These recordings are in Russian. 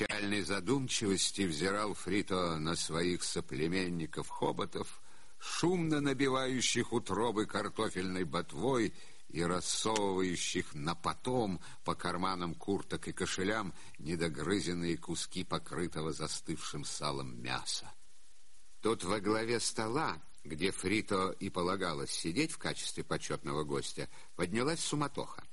печальной задумчивости взирал Фрито на своих соплеменников-хоботов, шумно набивающих утробы картофельной ботвой и рассовывающих на потом по карманам курток и кошелям недогрызенные куски покрытого застывшим салом мяса. Тут во главе стола, где Фрито и полагалось сидеть в качестве почетного гостя, поднялась суматоха.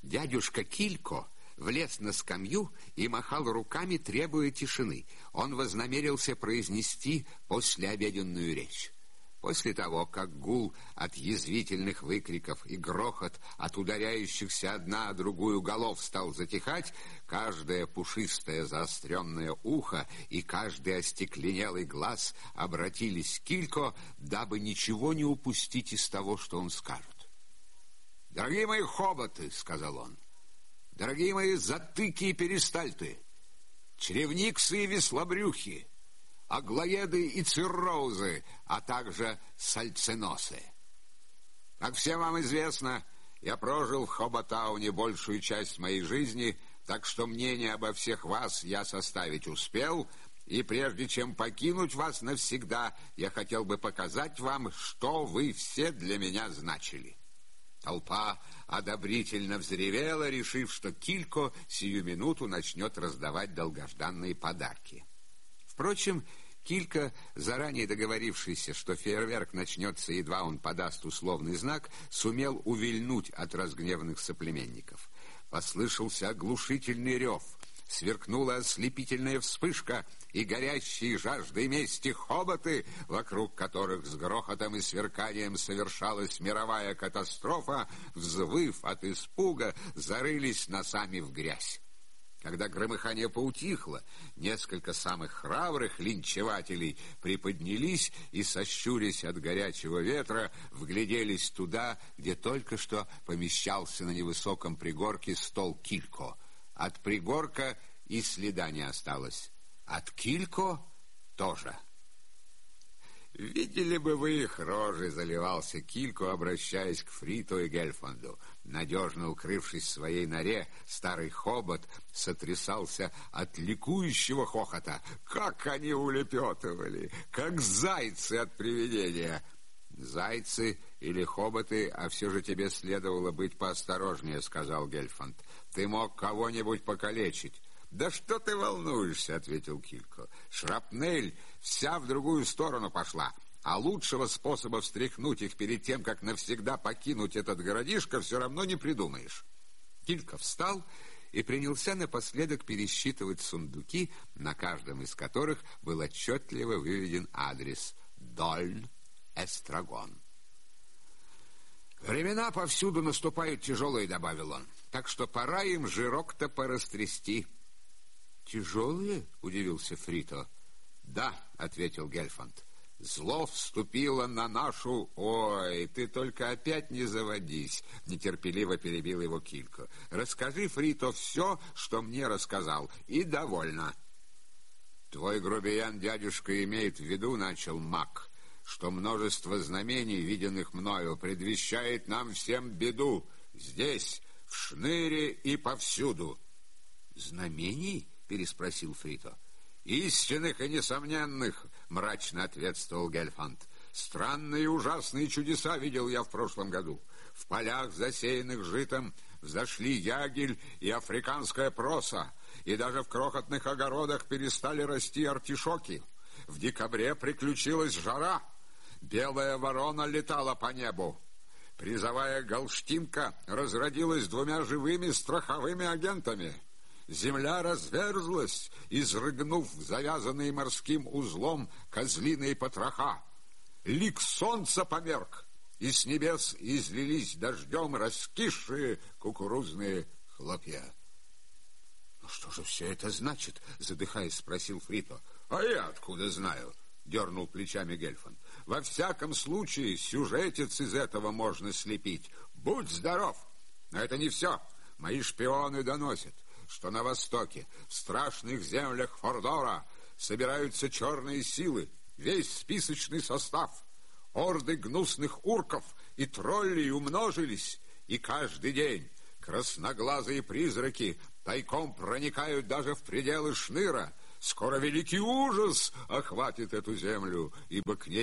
Дядюшка Килько влез на скамью и махал руками, требуя тишины. Он вознамерился произнести послеобеденную речь. После того, как гул от язвительных выкриков и грохот от ударяющихся одна о другую голов стал затихать, каждое пушистое заостренное ухо и каждый остекленелый глаз обратились к Килько, дабы ничего не упустить из того, что он скажет. «Дорогие мои хоботы», — сказал он, — «дорогие мои затыки и перистальты, чревниксы и веслобрюхи, аглоеды и циррозы, а также сальциносы. Как всем вам известно, я прожил в Хоботауне большую часть моей жизни, так что мнение обо всех вас я составить успел, и прежде чем покинуть вас навсегда, я хотел бы показать вам, что вы все для меня значили». Толпа одобрительно взревела, решив, что Килько сию минуту начнет раздавать долгожданные подарки. Впрочем, Килька, заранее договорившийся, что фейерверк начнется, едва он подаст условный знак, сумел увильнуть от разгневанных соплеменников. Послышался оглушительный рев — сверкнула ослепительная вспышка, и горящие жаждой мести хоботы, вокруг которых с грохотом и сверканием совершалась мировая катастрофа, взвыв от испуга, зарылись носами в грязь. Когда громыхание поутихло, несколько самых храбрых линчевателей приподнялись и, сощурясь от горячего ветра, вгляделись туда, где только что помещался на невысоком пригорке стол Килько — от пригорка и следа не осталось. От Килько тоже. Видели бы вы их рожи, заливался Килько, обращаясь к Фриту и Гельфанду. Надежно укрывшись в своей норе, старый хобот сотрясался от ликующего хохота. Как они улепетывали, как зайцы от привидения! «Зайцы или хоботы, а все же тебе следовало быть поосторожнее», — сказал Гельфанд. «Ты мог кого-нибудь покалечить». «Да что ты волнуешься?» — ответил Килько. «Шрапнель вся в другую сторону пошла, а лучшего способа встряхнуть их перед тем, как навсегда покинуть этот городишко, все равно не придумаешь». Килько встал и принялся напоследок пересчитывать сундуки, на каждом из которых был отчетливо выведен адрес «Дольн эстрагон. «Времена повсюду наступают тяжелые», — добавил он, «так что пора им жирок-то порастрясти». «Тяжелые?» — удивился Фрито. «Да», — ответил Гельфанд. «Зло вступило на нашу...» «Ой, ты только опять не заводись!» — нетерпеливо перебил его Килько. «Расскажи, Фрито, все, что мне рассказал, и довольно». «Твой грубиян дядюшка имеет в виду, — начал маг, что множество знамений, виденных мною, предвещает нам всем беду здесь, в шныре и повсюду. «Знамений?» — переспросил Фрито. «Истинных и несомненных!» — мрачно ответствовал Гельфанд. «Странные и ужасные чудеса видел я в прошлом году. В полях, засеянных житом, взошли ягель и африканская проса, и даже в крохотных огородах перестали расти артишоки. В декабре приключилась жара — Белая ворона летала по небу. Призовая галштинка разродилась двумя живыми страховыми агентами. Земля разверзлась, изрыгнув завязанные морским узлом козлиные потроха. Лик солнца померк, и с небес излились дождем раскисшие кукурузные хлопья. «Ну что же все это значит?» — задыхаясь, спросил Фрито. «А я откуда знаю?» — дернул плечами Гельфанд. «Во всяком случае, сюжетец из этого можно слепить. Будь здоров! Но это не все. Мои шпионы доносят, что на востоке, в страшных землях Фордора, собираются черные силы, весь списочный состав. Орды гнусных урков и троллей умножились, и каждый день красноглазые призраки тайком проникают даже в пределы Шныра. Скоро великий ужас охватит эту землю, ибо к ней